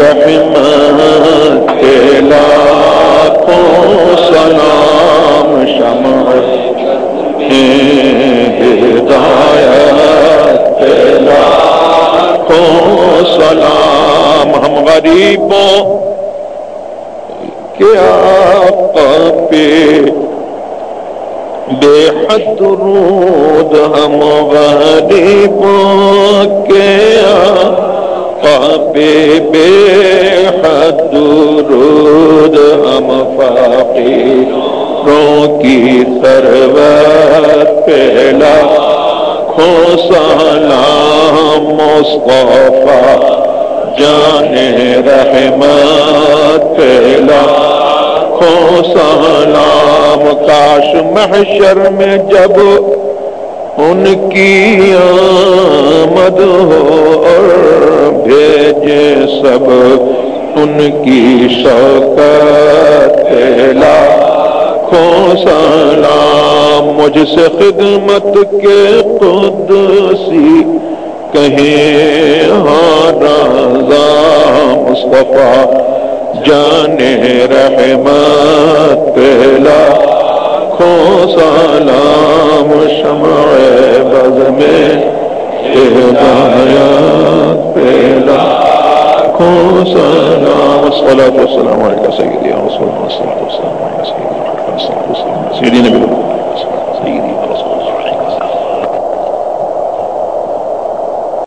رحمت لاکھوں سلام شمع ہدایت لاکھوں سلام ہم غریبوں کیا پہ بے حد درود ہم غریبوں کے پاپے بے حد درود ہم فقیروں کی سروت پہلا کھو سلام مصطفیٰ جان رحمت پہلا کھو سلام کاش محشر میں جب ان کی آمد ہو سب ان کی شوقت پہلا کھو سلام مجھ سے خدمت کے قدسی؟ کہیں ہاں رضا مصطفیٰ جان رحمت پہلا کھو سلام کھو سلام الصلاة والسلام علیکہ سیدی رسول اللہ صلی اللہ علیہ وسلم سیدی نبی سیدی رسول